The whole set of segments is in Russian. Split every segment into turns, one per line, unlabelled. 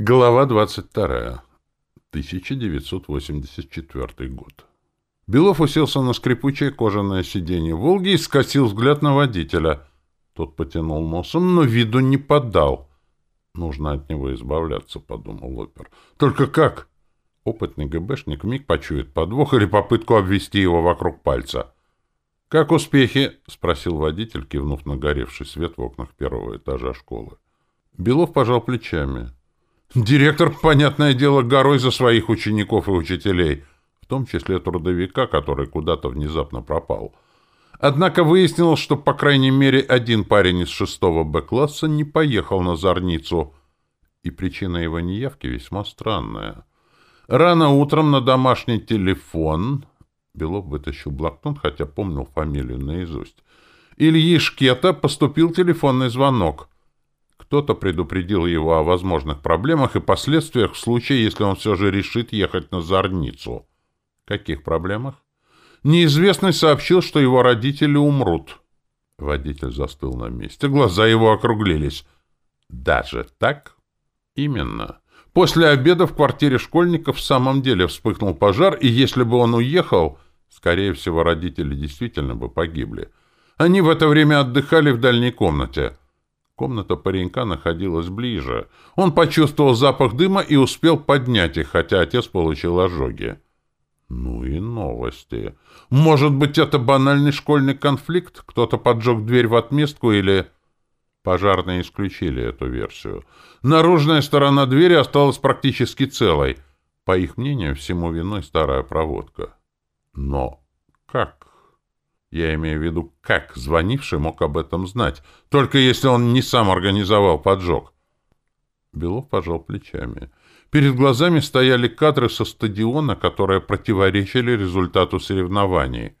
Глава 22. 1984 год. Белов уселся на скрипучее кожаное сиденье «Волги» и скосил взгляд на водителя. Тот потянул носом, но виду не поддал. «Нужно от него избавляться», — подумал опер. «Только как?» Опытный ГБшник миг почует подвох или попытку обвести его вокруг пальца. «Как успехи?» — спросил водитель, кивнув на горевший свет в окнах первого этажа школы. Белов пожал плечами. Директор, понятное дело, горой за своих учеников и учителей, в том числе трудовика, который куда-то внезапно пропал. Однако выяснилось, что, по крайней мере, один парень из шестого Б-класса не поехал на Зорницу, и причина его неявки весьма странная. Рано утром на домашний телефон... Белов вытащил блокнот, хотя помнил фамилию наизусть. Ильи Шкета поступил телефонный звонок — кто-то предупредил его о возможных проблемах и последствиях в случае, если он все же решит ехать на Зорницу. Каких проблемах? Неизвестный сообщил, что его родители умрут. Водитель застыл на месте, глаза его округлились. Даже так? Именно. После обеда в квартире школьников в самом деле вспыхнул пожар, и если бы он уехал, скорее всего, родители действительно бы погибли. Они в это время отдыхали в дальней комнате. Комната паренька находилась ближе. Он почувствовал запах дыма и успел поднять их, хотя отец получил ожоги. Ну и новости. Может быть, это банальный школьный конфликт? Кто-то поджег дверь в отместку или... Пожарные исключили эту версию. Наружная сторона двери осталась практически целой. По их мнению, всему виной старая проводка. Но как? Я имею в виду, как звонивший мог об этом знать, только если он не сам организовал поджог. Белов пожал плечами. Перед глазами стояли кадры со стадиона, которые противоречили результату соревнований.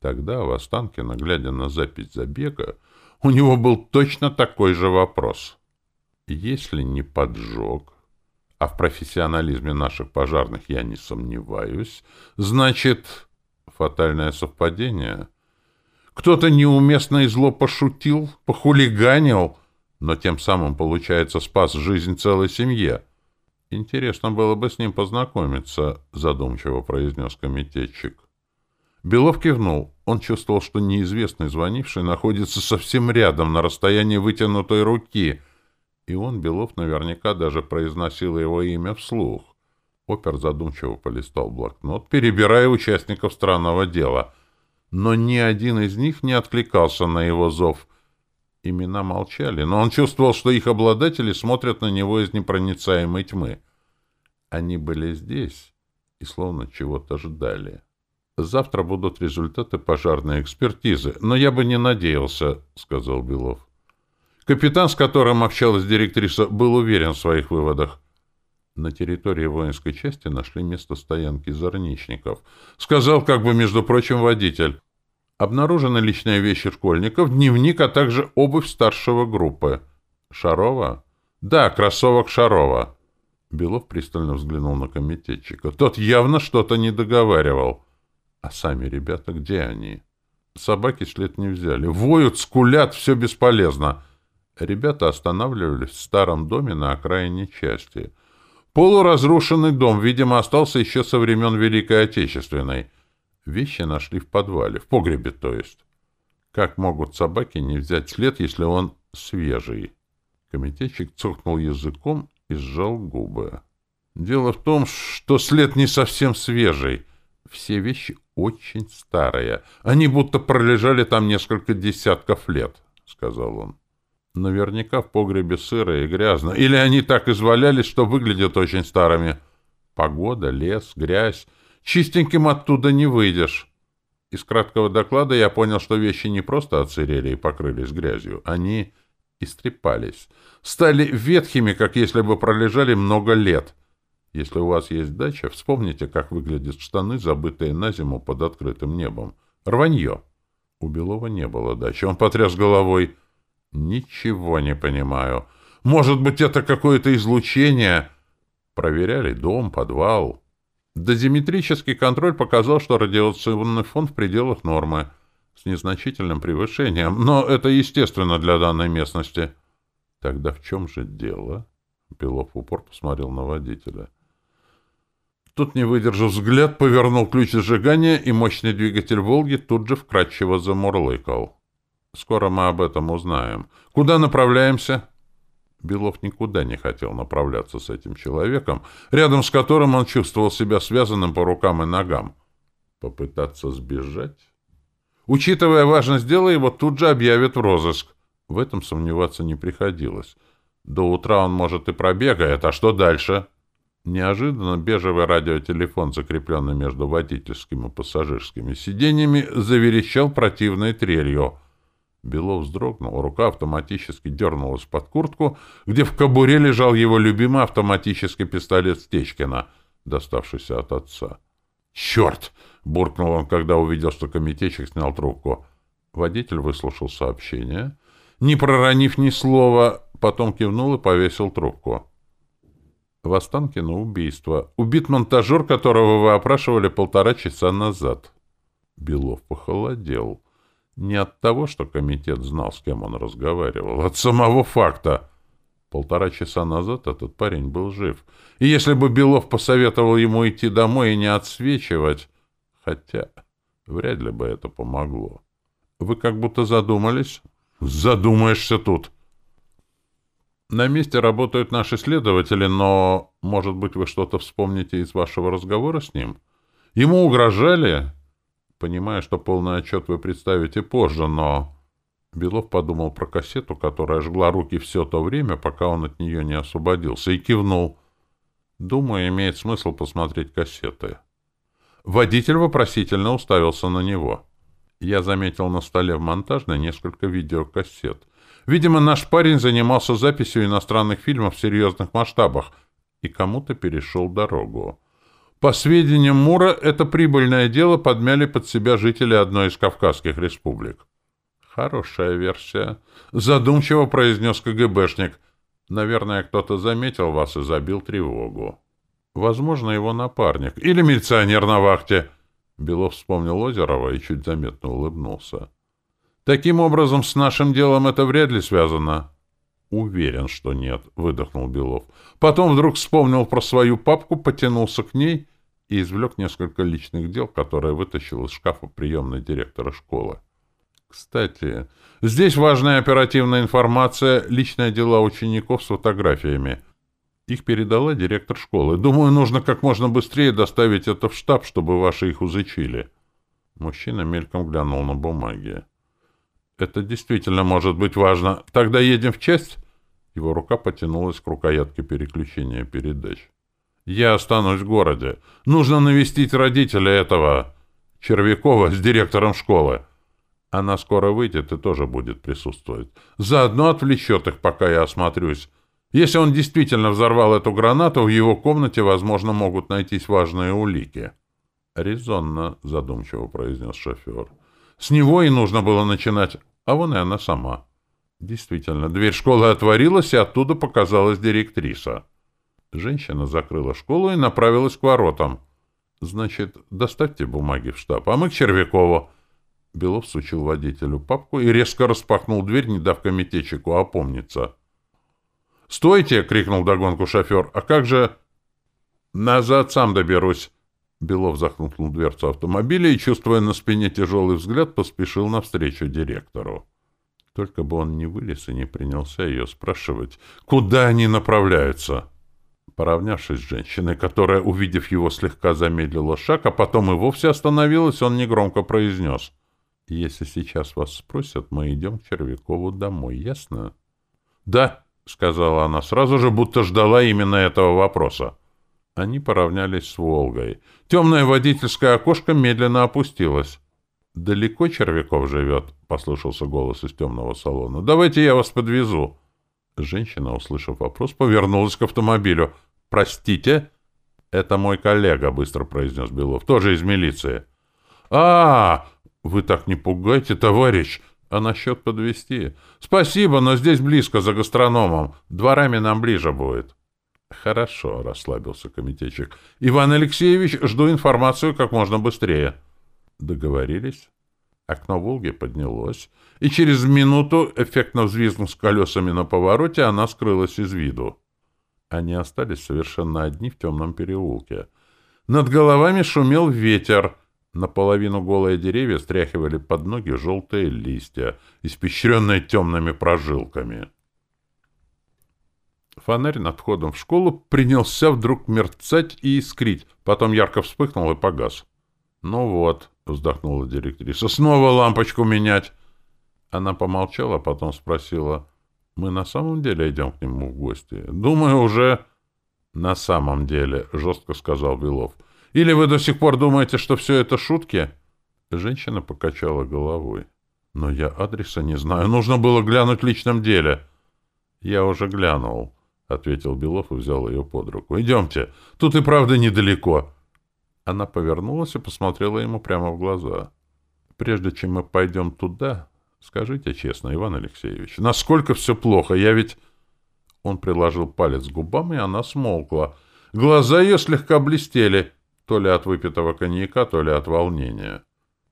Тогда в Останкино, глядя на запись забега, у него был точно такой же вопрос. Если не поджог, а в профессионализме наших пожарных я не сомневаюсь, значит... Фатальное совпадение. Кто-то неуместно и зло пошутил, похулиганил, но тем самым, получается, спас жизнь целой семье. Интересно было бы с ним познакомиться, задумчиво произнес комитетчик. Белов кивнул. Он чувствовал, что неизвестный звонивший находится совсем рядом, на расстоянии вытянутой руки. И он, Белов, наверняка даже произносил его имя вслух. Опер задумчиво полистал блокнот, перебирая участников странного дела. Но ни один из них не откликался на его зов. Имена молчали, но он чувствовал, что их обладатели смотрят на него из непроницаемой тьмы. Они были здесь и словно чего-то ждали. «Завтра будут результаты пожарной экспертизы, но я бы не надеялся», — сказал Белов. Капитан, с которым общалась директриса, был уверен в своих выводах. На территории воинской части нашли место стоянки зорничников. Сказал, как бы, между прочим, водитель. Обнаружены личные вещи школьников, дневник, а также обувь старшего группы. Шарова? Да, кроссовок Шарова. Белов пристально взглянул на комитетчика. Тот явно что-то не договаривал. А сами ребята, где они? Собаки след не взяли. Воют, скулят, все бесполезно. Ребята останавливались в старом доме на окраине части — Полуразрушенный дом, видимо, остался еще со времен Великой Отечественной. Вещи нашли в подвале, в погребе, то есть. Как могут собаки не взять след, если он свежий? Комитетчик цокнул языком и сжал губы. Дело в том, что след не совсем свежий. Все вещи очень старые. Они будто пролежали там несколько десятков лет, — сказал он. Наверняка в погребе сыро и грязно. Или они так извалялись, что выглядят очень старыми. Погода, лес, грязь. Чистеньким оттуда не выйдешь. Из краткого доклада я понял, что вещи не просто отсырели и покрылись грязью. Они истрепались. Стали ветхими, как если бы пролежали много лет. Если у вас есть дача, вспомните, как выглядят штаны, забытые на зиму под открытым небом. Рванье. У Белова не было дачи. Он потряс головой. Ничего не понимаю. Может быть, это какое-то излучение? Проверяли дом, подвал. Дозиметрический контроль показал, что радиационный фон в пределах нормы, с незначительным превышением, но это естественно для данной местности. Тогда в чем же дело? Белов в упор посмотрел на водителя. Тут, не выдержав взгляд, повернул ключ зажигания, и мощный двигатель «Волги» тут же вкратчиво замурлыкал. «Скоро мы об этом узнаем. Куда направляемся?» Белов никуда не хотел направляться с этим человеком, рядом с которым он чувствовал себя связанным по рукам и ногам. Попытаться сбежать? Учитывая важность дела, его тут же объявят в розыск. В этом сомневаться не приходилось. До утра он, может, и пробегает, а что дальше? Неожиданно бежевый радиотелефон, закрепленный между водительским и пассажирскими сиденьями, заверещал противной трелью. Белов вздрогнул, рука автоматически дернулась под куртку, где в кобуре лежал его любимый автоматический пистолет Стечкина, доставшийся от отца. «Черт!» — буркнул он, когда увидел, что комитетчик снял трубку. Водитель выслушал сообщение, не проронив ни слова, потом кивнул и повесил трубку. В Останкино убийство. Убит монтажер, которого вы опрашивали полтора часа назад. Белов похолодел. Не от того, что комитет знал, с кем он разговаривал, от самого факта. Полтора часа назад этот парень был жив. И если бы Белов посоветовал ему идти домой и не отсвечивать... Хотя вряд ли бы это помогло. Вы как будто задумались? Задумаешься тут. На месте работают наши следователи, но, может быть, вы что-то вспомните из вашего разговора с ним? Ему угрожали? Понимаю, что полный отчет вы представите позже, но... Белов подумал про кассету, которая жгла руки все то время, пока он от нее не освободился, и кивнул. Думаю, имеет смысл посмотреть кассеты. Водитель вопросительно уставился на него. Я заметил на столе в монтажной несколько видеокассет — Видимо, наш парень занимался записью иностранных фильмов в серьезных масштабах и кому-то перешел дорогу. По сведениям Мура, это прибыльное дело подмяли под себя жители одной из Кавказских республик. Хорошая версия. Задумчиво произнес КГБшник. Наверное, кто-то заметил вас и забил тревогу. Возможно, его напарник. Или милиционер на вахте. Белов вспомнил Озерова и чуть заметно улыбнулся. Таким образом, с нашим делом это вряд ли связано. Уверен, что нет, выдохнул Белов. Потом вдруг вспомнил про свою папку, потянулся к ней и извлек несколько личных дел, которые вытащил из шкафа приемной директора школы. Кстати, здесь важная оперативная информация, личные дела учеников с фотографиями. Их передала директор школы. Думаю, нужно как можно быстрее доставить это в штаб, чтобы ваши их изучили. Мужчина мельком глянул на бумаги. Это действительно может быть важно. Тогда едем в часть?» Его рука потянулась к рукоятке переключения передач. «Я останусь в городе. Нужно навестить родителей этого... Червякова с директором школы. Она скоро выйдет и тоже будет присутствовать. Заодно отвлечет их, пока я осмотрюсь. Если он действительно взорвал эту гранату, в его комнате, возможно, могут найтись важные улики». «Резонно», — задумчиво произнес шофер. С него и нужно было начинать, а вон и она сама. Действительно, дверь школы отворилась, и оттуда показалась директриса. Женщина закрыла школу и направилась к воротам. «Значит, доставьте бумаги в штаб, а мы к Червякову». Белов сучил водителю папку и резко распахнул дверь, не дав комитетчику опомниться. «Стойте!» — крикнул догонку шофер. «А как же...» «Назад сам доберусь!» Белов захлопнул дверцу автомобиля и, чувствуя на спине тяжелый взгляд, поспешил навстречу директору. Только бы он не вылез и не принялся ее спрашивать, куда они направляются. Поравнявшись с женщиной, которая, увидев его, слегка замедлила шаг, а потом и вовсе остановилась, он негромко произнес. «Если сейчас вас спросят, мы идем к Червякову домой, ясно?» «Да», — сказала она сразу же, будто ждала именно этого вопроса. Они поравнялись с «Волгой». Темное водительское окошко медленно опустилось. «Далеко Червяков живет?» — послышался голос из темного салона. «Давайте я вас подвезу». Женщина, услышав вопрос, повернулась к автомобилю. «Простите?» «Это мой коллега», — быстро произнес Белов. «Тоже из милиции». «А, вы так не пугайте, товарищ!» «А насчет подвезти?» «Спасибо, но здесь близко, за гастрономом. Дворами нам ближе будет». Хорошо, расслабился комитетчик. Иван Алексеевич, жду информацию как можно быстрее. Договорились. Окно Волги поднялось, и через минуту, эффектно взвизгнув с колесами на повороте, она скрылась из виду. Они остались совершенно одни в темном переулке. Над головами шумел ветер. Наполовину голые деревья стряхивали под ноги желтые листья, испещренные темными прожилками. Фонарь над входом в школу принялся вдруг мерцать и искрить, потом ярко вспыхнул и погас. «Ну вот», — вздохнула директриса, — «снова лампочку менять». Она помолчала, потом спросила, «Мы на самом деле идем к нему в гости?» «Думаю, уже...» «На самом деле», — жестко сказал Белов. «Или вы до сих пор думаете, что все это шутки?» Женщина покачала головой. «Но я адреса не знаю. Нужно было глянуть в личном деле». «Я уже глянул», — ответил Белов и взял ее под руку. «Идемте. Тут и правда недалеко». Она повернулась и посмотрела ему прямо в глаза. «Прежде чем мы пойдем туда, скажите честно, Иван Алексеевич, насколько все плохо? Я ведь...» Он приложил палец к губам, и она смолкла. Глаза ее слегка блестели, то ли от выпитого коньяка, то ли от волнения.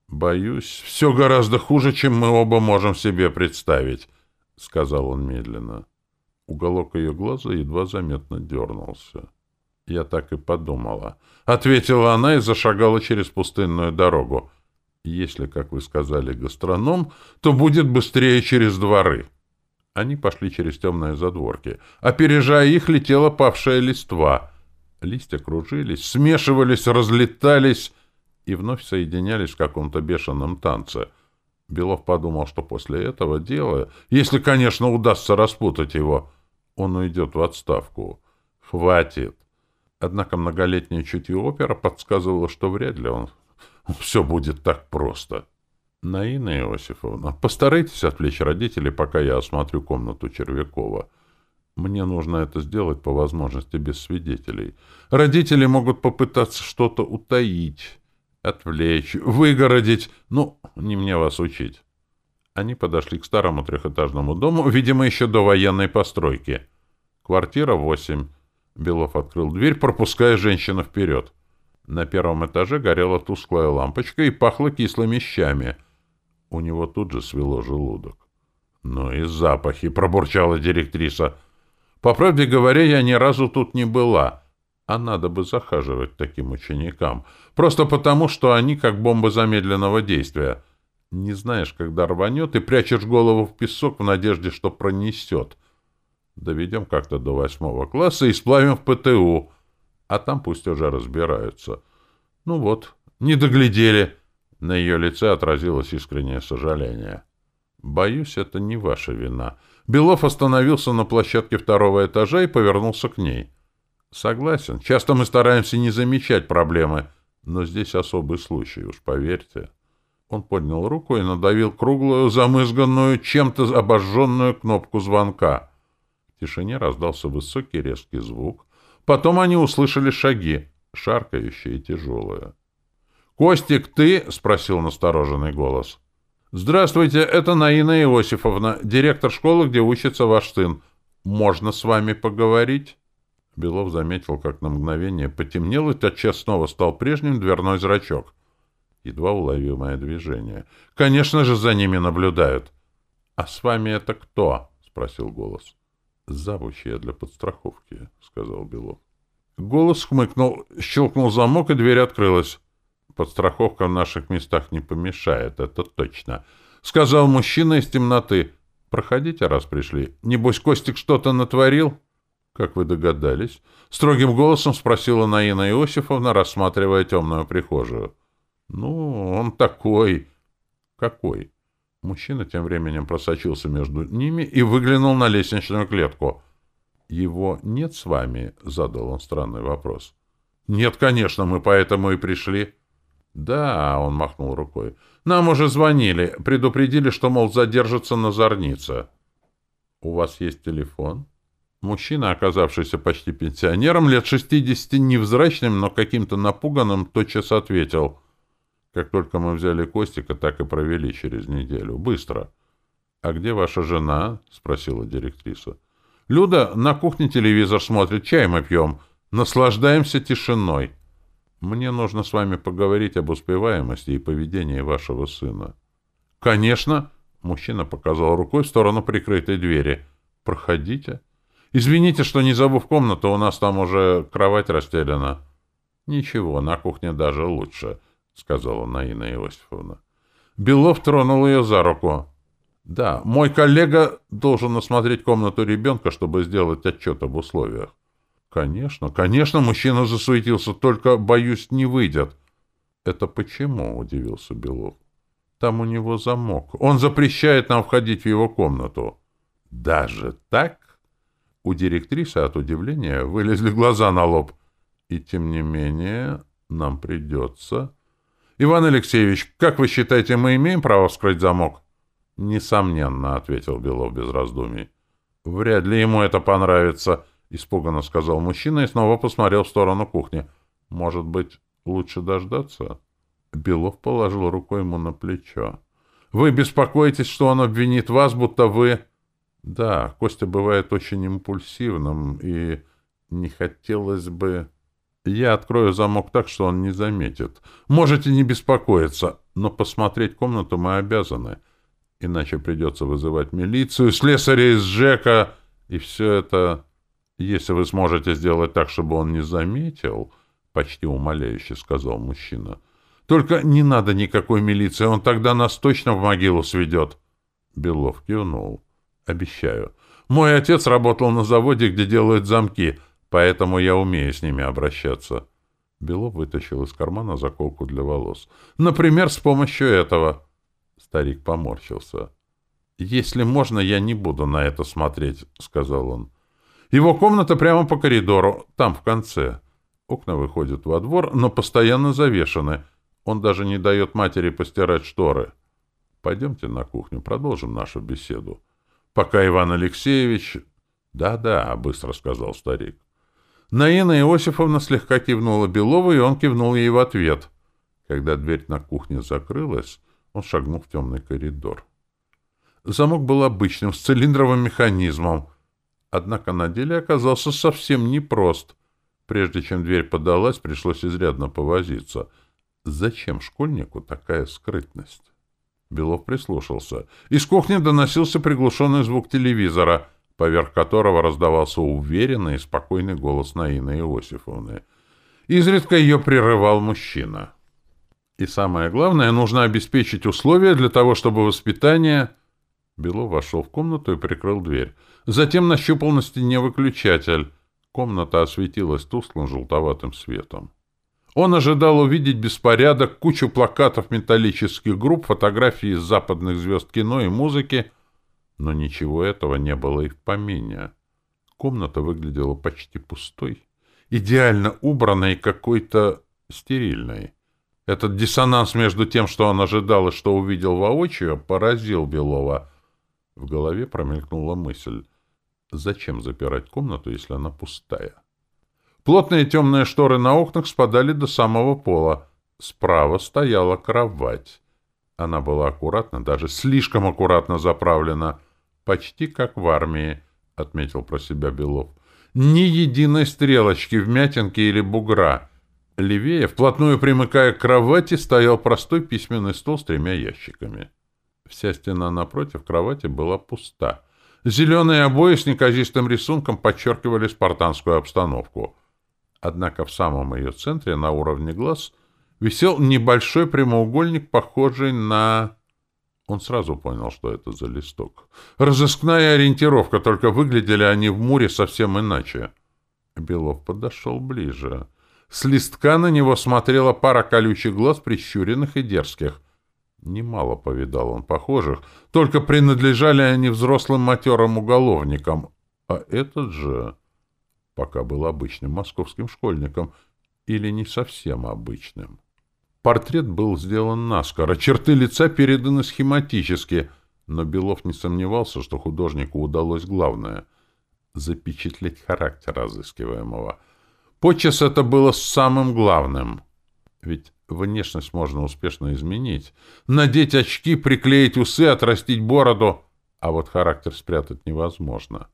«Боюсь, все гораздо хуже, чем мы оба можем себе представить», — сказал он медленно. Уголок ее глаза едва заметно дернулся. «Я так и подумала», — ответила она и зашагала через пустынную дорогу. «Если, как вы сказали, гастроном, то будет быстрее через дворы». Они пошли через темные задворки. Опережая их, летела павшая листва. Листья кружились, смешивались, разлетались и вновь соединялись в каком-то бешеном танце. Белов подумал, что после этого дела, если, конечно, удастся распутать его, он уйдет в отставку. Хватит. Однако многолетнее чутье опера подсказывало, что вряд ли он все будет так просто. Наина Иосифовна, постарайтесь отвлечь родителей, пока я осмотрю комнату Червякова. Мне нужно это сделать по возможности без свидетелей. Родители могут попытаться что-то утаить, отвлечь, выгородить. Ну, не мне вас учить. Они подошли к старому трехэтажному дому, видимо, еще до военной постройки. Квартира 8. Белов открыл дверь, пропуская женщину вперед. На первом этаже горела тусклая лампочка и пахло кислыми щами. У него тут же свело желудок. «Ну и запахи!» — пробурчала директриса. «По правде говоря, я ни разу тут не была, а надо бы захаживать таким ученикам. Просто потому, что они как бомба замедленного действия. Не знаешь, когда рванет, и прячешь голову в песок в надежде, что пронесет. Доведем как-то до восьмого класса и сплавим в ПТУ, а там пусть уже разбираются. Ну вот, не доглядели. На ее лице отразилось искреннее сожаление. Боюсь, это не ваша вина. Белов остановился на площадке второго этажа и повернулся к ней. Согласен, часто мы стараемся не замечать проблемы, но здесь особый случай, уж поверьте. Он поднял руку и надавил круглую, замызганную, чем-то обожженную кнопку звонка — в тишине раздался высокий резкий звук. Потом они услышали шаги, шаркающие и тяжелые. «Костик, ты?» — спросил настороженный голос. «Здравствуйте, это Наина Иосифовна, директор школы, где учится ваш сын. Можно с вами поговорить?» Белов заметил, как на мгновение потемнел, и тотчас снова стал прежним дверной зрачок. Едва уловимое движение. «Конечно же, за ними наблюдают!» «А с вами это кто?» — спросил голос. «Завучья для подстраховки», — сказал Белов. Голос хмыкнул, щелкнул замок, и дверь открылась. «Подстраховка в наших местах не помешает, это точно», — сказал мужчина из темноты. «Проходите, раз пришли. Небось, Костик что-то натворил?» «Как вы догадались?» — строгим голосом спросила Наина Иосифовна, рассматривая темную прихожую. «Ну, он такой...» «Какой?» Мужчина тем временем просочился между ними и выглянул на лестничную клетку. «Его нет с вами?» — задал он странный вопрос. «Нет, конечно, мы поэтому и пришли». «Да», — он махнул рукой. «Нам уже звонили, предупредили, что, мол, задержится на зорнице». «У вас есть телефон?» Мужчина, оказавшийся почти пенсионером, лет шестидесяти, невзрачным, но каким-то напуганным, тотчас ответил — как только мы взяли Костика, так и провели через неделю. Быстро. — А где ваша жена? — спросила директриса. — Люда на кухне телевизор смотрит, чай мы пьем. Наслаждаемся тишиной. Мне нужно с вами поговорить об успеваемости и поведении вашего сына. — Конечно. Мужчина показал рукой в сторону прикрытой двери. — Проходите. «Извините, что не зову в комнату, у нас там уже кровать расстелена». «Ничего, на кухне даже лучше», — сказала Наина Иосифовна. Белов тронул ее за руку. «Да, мой коллега должен осмотреть комнату ребенка, чтобы сделать отчет об условиях». «Конечно, конечно, мужчина засуетился, только, боюсь, не выйдет». «Это почему?» — удивился Белов. «Там у него замок. Он запрещает нам входить в его комнату». «Даже так?» У директрисы от удивления вылезли глаза на лоб. «И тем не менее нам придется...» «Иван Алексеевич, как вы считаете, мы имеем право вскрыть замок?» «Несомненно», — ответил Белов без раздумий. «Вряд ли ему это понравится», — испуганно сказал мужчина и снова посмотрел в сторону кухни. «Может быть, лучше дождаться?» Белов положил руку ему на плечо. «Вы беспокоитесь, что он обвинит вас, будто вы...» «Да, Костя бывает очень импульсивным, и не хотелось бы...» «Я открою замок так, что он не заметит. Можете не беспокоиться, но посмотреть комнату мы обязаны». Иначе придется вызывать милицию, слесаря из ЖЭКа, и все это... Если вы сможете сделать так, чтобы он не заметил, — почти умоляюще сказал мужчина. Только не надо никакой милиции, он тогда нас точно в могилу сведет. Белов кивнул. Обещаю. Мой отец работал на заводе, где делают замки, поэтому я умею с ними обращаться. Белов вытащил из кармана заколку для волос. Например, с помощью этого. Старик поморщился. «Если можно, я не буду на это смотреть», — сказал он. «Его комната прямо по коридору, там, в конце. Окна выходят во двор, но постоянно завешаны. Он даже не дает матери постирать шторы. Пойдемте на кухню, продолжим нашу беседу. Пока Иван Алексеевич...» «Да-да», — быстро сказал старик. Наина Иосифовна слегка кивнула Белову, и он кивнул ей в ответ. Когда дверь на кухне закрылась, он шагнул в темный коридор. Замок был обычным, с цилиндровым механизмом, однако на деле оказался совсем непрост. Прежде чем дверь подалась, пришлось изрядно повозиться. Зачем школьнику такая скрытность? Белов прислушался. Из кухни доносился приглушенный звук телевизора, поверх которого раздавался уверенный и спокойный голос Наины Иосифовны. Изредка ее прерывал мужчина. И самое главное, нужно обеспечить условия для того, чтобы воспитание... Белов вошел в комнату и прикрыл дверь. Затем нащупал на стене выключатель. Комната осветилась тусклым желтоватым светом. Он ожидал увидеть беспорядок, кучу плакатов металлических групп, фотографии из западных звезд кино и музыки, но ничего этого не было и в помине. Комната выглядела почти пустой, идеально убранной и какой-то стерильной. Этот диссонанс между тем, что он ожидал и что увидел воочию, поразил Белова. В голове промелькнула мысль. Зачем запирать комнату, если она пустая? Плотные темные шторы на окнах спадали до самого пола. Справа стояла кровать. Она была аккуратно, даже слишком аккуратно заправлена. Почти как в армии, — отметил про себя Белов. Ни единой стрелочки, вмятинки или бугра — Левее, вплотную примыкая к кровати, стоял простой письменный стол с тремя ящиками. Вся стена напротив кровати была пуста. Зеленые обои с неказистым рисунком подчеркивали спартанскую обстановку. Однако в самом ее центре, на уровне глаз, висел небольшой прямоугольник, похожий на... Он сразу понял, что это за листок. Разыскная ориентировка, только выглядели они в муре совсем иначе. Белов подошел ближе. С листка на него смотрела пара колючих глаз, прищуренных и дерзких. Немало повидал он похожих, только принадлежали они взрослым матерым уголовникам. А этот же пока был обычным московским школьником, или не совсем обычным. Портрет был сделан наскоро, черты лица переданы схематически, но Белов не сомневался, что художнику удалось главное — запечатлеть характер разыскиваемого — Подчас это было самым главным. Ведь внешность можно успешно изменить. Надеть очки, приклеить усы, отрастить бороду. А вот характер спрятать невозможно.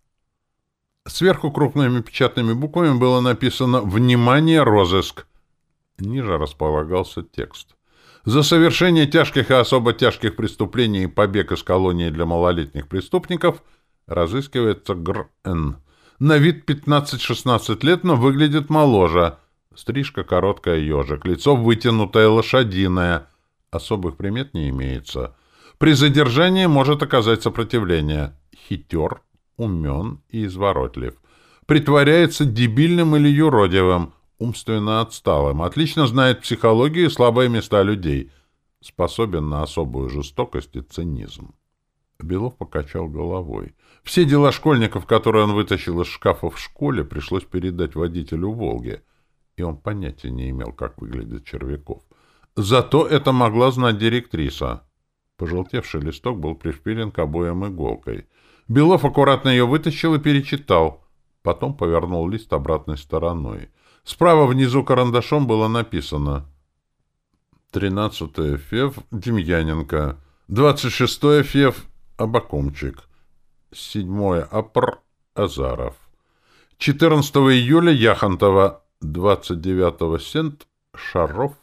Сверху крупными печатными буквами было написано «Внимание, розыск!». Ниже располагался текст. За совершение тяжких и особо тяжких преступлений и побег из колонии для малолетних преступников разыскивается ГРН – На вид 15-16 лет, но выглядит моложе. Стрижка короткая ежик, лицо вытянутое лошадиное. Особых примет не имеется. При задержании может оказать сопротивление. Хитер, умен и изворотлив. Притворяется дебильным или юродивым, умственно отсталым. Отлично знает психологию и слабые места людей. Способен на особую жестокость и цинизм. Белов покачал головой. Все дела школьников, которые он вытащил из шкафа в школе, пришлось передать водителю «Волги», и он понятия не имел, как выглядит Червяков. Зато это могла знать директриса. Пожелтевший листок был пришпилен к обоям иголкой. Белов аккуратно ее вытащил и перечитал. Потом повернул лист обратной стороной. Справа внизу карандашом было написано «13 фев Демьяненко», «26 фев Абакумчик. 7 апр Азаров. 14 июля Яхонтова. 29 сент Шаров.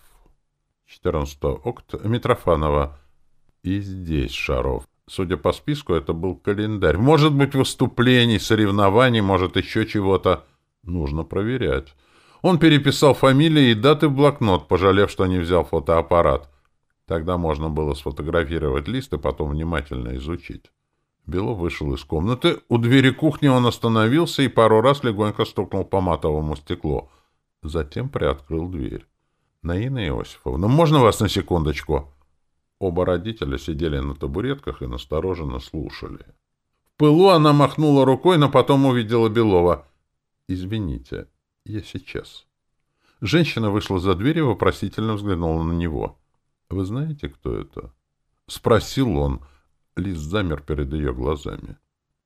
14 окт Митрофанова. И здесь Шаров. Судя по списку, это был календарь. Может быть, выступлений, соревнований, может, еще чего-то. Нужно проверять. Он переписал фамилии и даты в блокнот, пожалев, что не взял фотоаппарат. Тогда можно было сфотографировать лист и потом внимательно изучить. Белов вышел из комнаты. У двери кухни он остановился и пару раз легонько стукнул по матовому стеклу. Затем приоткрыл дверь. «Наина Иосифовна, можно вас на секундочку?» Оба родителя сидели на табуретках и настороженно слушали. В пылу она махнула рукой, но потом увидела Белова. «Извините, я сейчас». Женщина вышла за дверь и вопросительно взглянула на него. «Вы знаете, кто это?» — спросил он. Лист замер перед ее глазами.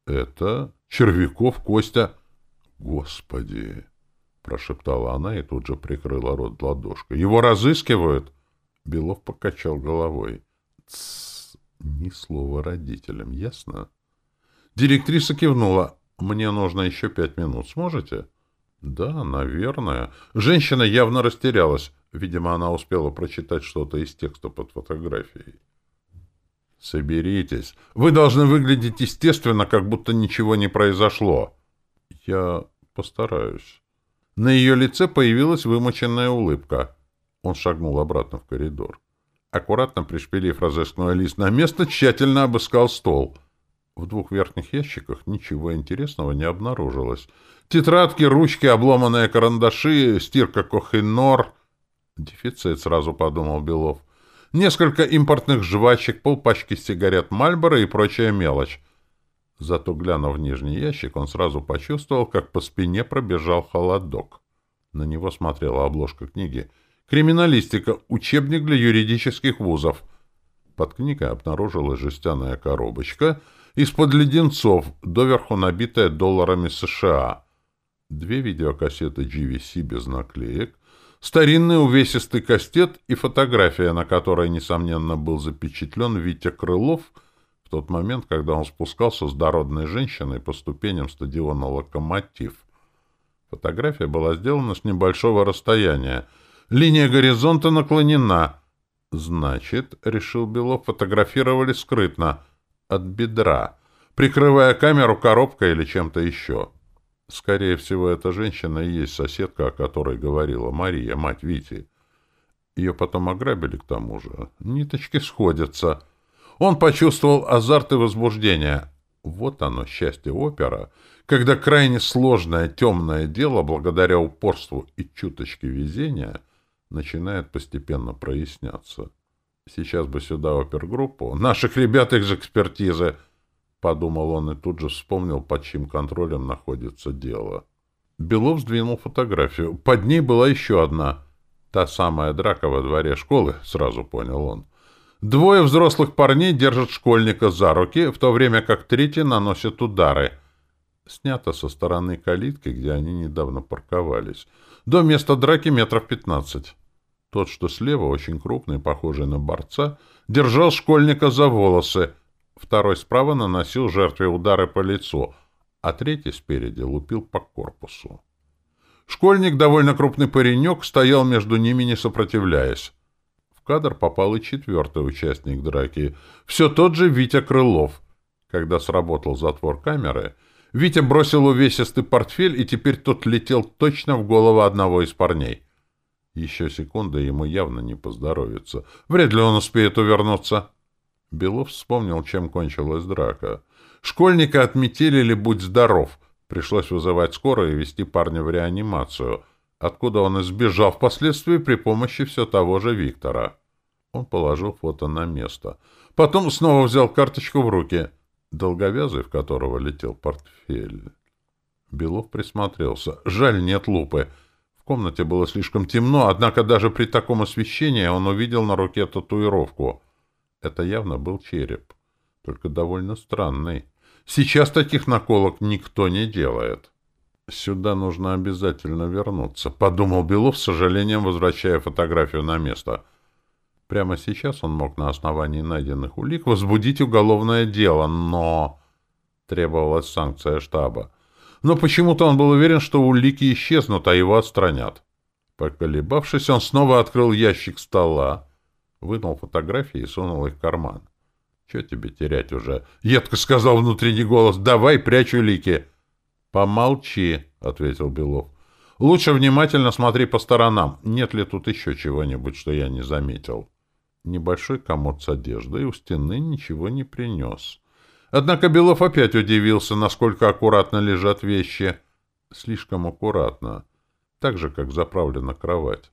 «Это Червяков Костя...» «Господи!» — прошептала она и тут же прикрыла рот ладошкой. «Его разыскивают?» Белов покачал головой. «Тссс! Ни слова родителям, ясно?» Директриса кивнула. «Мне нужно еще пять минут. Сможете?» «Да, наверное». Женщина явно растерялась. Видимо, она успела прочитать что-то из текста под фотографией. «Соберитесь. Вы должны выглядеть естественно, как будто ничего не произошло». «Я постараюсь». На ее лице появилась вымоченная улыбка. Он шагнул обратно в коридор. Аккуратно пришпилив розыскной лист на место, тщательно обыскал стол. В двух верхних ящиках ничего интересного не обнаружилось. Тетрадки, ручки, обломанные карандаши, стирка Кохинор — Дефицит, сразу подумал Белов. Несколько импортных жвачек, полпачки сигарет Мальборо и прочая мелочь. Зато, глянув в нижний ящик, он сразу почувствовал, как по спине пробежал холодок. На него смотрела обложка книги. «Криминалистика. Учебник для юридических вузов». Под книгой обнаружилась жестяная коробочка из-под леденцов, доверху набитая долларами США. Две видеокассеты GVC без наклеек, старинный увесистый кастет и фотография, на которой, несомненно, был запечатлен Витя Крылов в тот момент, когда он спускался с дородной женщиной по ступеням стадиона «Локомотив». Фотография была сделана с небольшого расстояния. Линия горизонта наклонена. Значит, — решил Белов, — фотографировали скрытно, от бедра, прикрывая камеру коробкой или чем-то еще. Скорее всего, эта женщина и есть соседка, о которой говорила Мария, мать Вити. Ее потом ограбили к тому же. Ниточки сходятся. Он почувствовал азарт и возбуждение. Вот оно, счастье опера, когда крайне сложное темное дело, благодаря упорству и чуточке везения, начинает постепенно проясняться. Сейчас бы сюда опергруппу, наших ребят из экспертизы — Подумал он и тут же вспомнил, под чьим контролем находится дело. Белов сдвинул фотографию. Под ней была еще одна. Та самая драка во дворе школы, сразу понял он. Двое взрослых парней держат школьника за руки, в то время как третий наносит удары. Снято со стороны калитки, где они недавно парковались. До места драки метров пятнадцать. Тот, что слева, очень крупный, похожий на борца, держал школьника за волосы — Второй справа наносил жертве удары по лицу, а третий спереди лупил по корпусу. Школьник, довольно крупный паренек, стоял между ними, не сопротивляясь. В кадр попал и четвертый участник драки, все тот же Витя Крылов. Когда сработал затвор камеры, Витя бросил увесистый портфель, и теперь тот летел точно в голову одного из парней. Еще секунда, ему явно не поздоровится. Вряд ли он успеет увернуться. Белов вспомнил, чем кончилась драка. Школьника отметили «Будь здоров». Пришлось вызывать скорую и вести парня в реанимацию, откуда он избежал впоследствии при помощи все того же Виктора. Он положил фото на место. Потом снова взял карточку в руки, долговязый, в которого летел портфель. Белов присмотрелся. Жаль, нет лупы. В комнате было слишком темно, однако даже при таком освещении он увидел на руке татуировку. Это явно был череп, только довольно странный. Сейчас таких наколок никто не делает. «Сюда нужно обязательно вернуться», — подумал Белов, с сожалением возвращая фотографию на место. Прямо сейчас он мог на основании найденных улик возбудить уголовное дело, но... Требовалась санкция штаба. Но почему-то он был уверен, что улики исчезнут, а его отстранят. Поколебавшись, он снова открыл ящик стола, вынул фотографии и сунул их в карман. Че тебе терять уже? Едко сказал внутренний голос. Давай, прячь улики. Помолчи, ответил Белов. Лучше внимательно смотри по сторонам. Нет ли тут еще чего-нибудь, что я не заметил? Небольшой комод с одеждой у стены ничего не принес. Однако Белов опять удивился, насколько аккуратно лежат вещи. Слишком аккуратно. Так же, как заправлена кровать.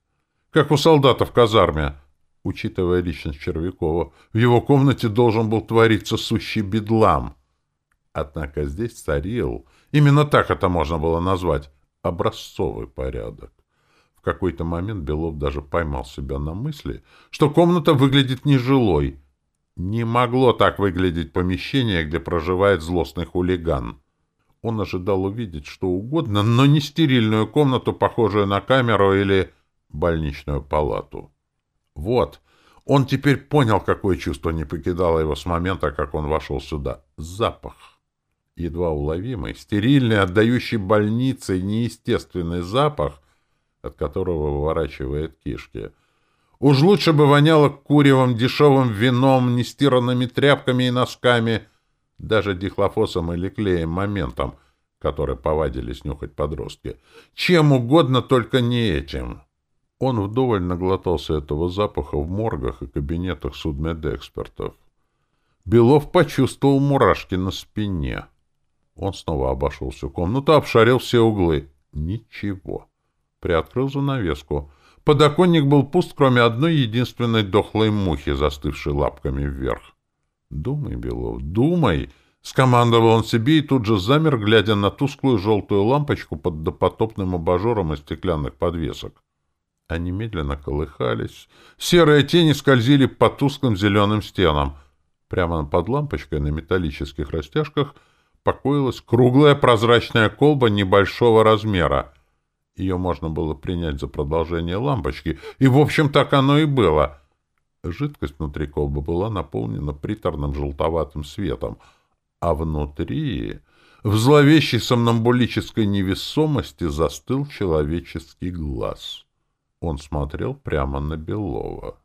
Как у солдата в казарме учитывая личность Червякова, в его комнате должен был твориться сущий бедлам. Однако здесь царил, именно так это можно было назвать, образцовый порядок. В какой-то момент Белов даже поймал себя на мысли, что комната выглядит нежилой. Не могло так выглядеть помещение, где проживает злостный хулиган. Он ожидал увидеть что угодно, но не стерильную комнату, похожую на камеру или больничную палату. Вот. Он теперь понял, какое чувство не покидало его с момента, как он вошел сюда. Запах. Едва уловимый, стерильный, отдающий больнице неестественный запах, от которого выворачивает кишки. Уж лучше бы воняло куревом, дешевым вином, нестиранными тряпками и носками, даже дихлофосом или клеем моментом, который повадились нюхать подростки. Чем угодно, только не этим. Он вдоволь наглотался этого запаха в моргах и кабинетах судмедэкспертов. Белов почувствовал мурашки на спине. Он снова обошел всю комнату, обшарил все углы. Ничего. Приоткрыл занавеску. Подоконник был пуст, кроме одной единственной дохлой мухи, застывшей лапками вверх. «Думай, Белов, думай!» Скомандовал он себе и тут же замер, глядя на тусклую желтую лампочку под допотопным абажуром из стеклянных подвесок. Они медленно колыхались. Серые тени скользили по тусклым зеленым стенам. Прямо под лампочкой на металлических растяжках покоилась круглая прозрачная колба небольшого размера. Ее можно было принять за продолжение лампочки, и, в общем, так оно и было. Жидкость внутри колбы была наполнена приторным желтоватым светом, а внутри, в зловещей сомнамбулической невесомости, застыл человеческий глаз. Он смотрел прямо на Белова.